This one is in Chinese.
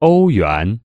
欧元。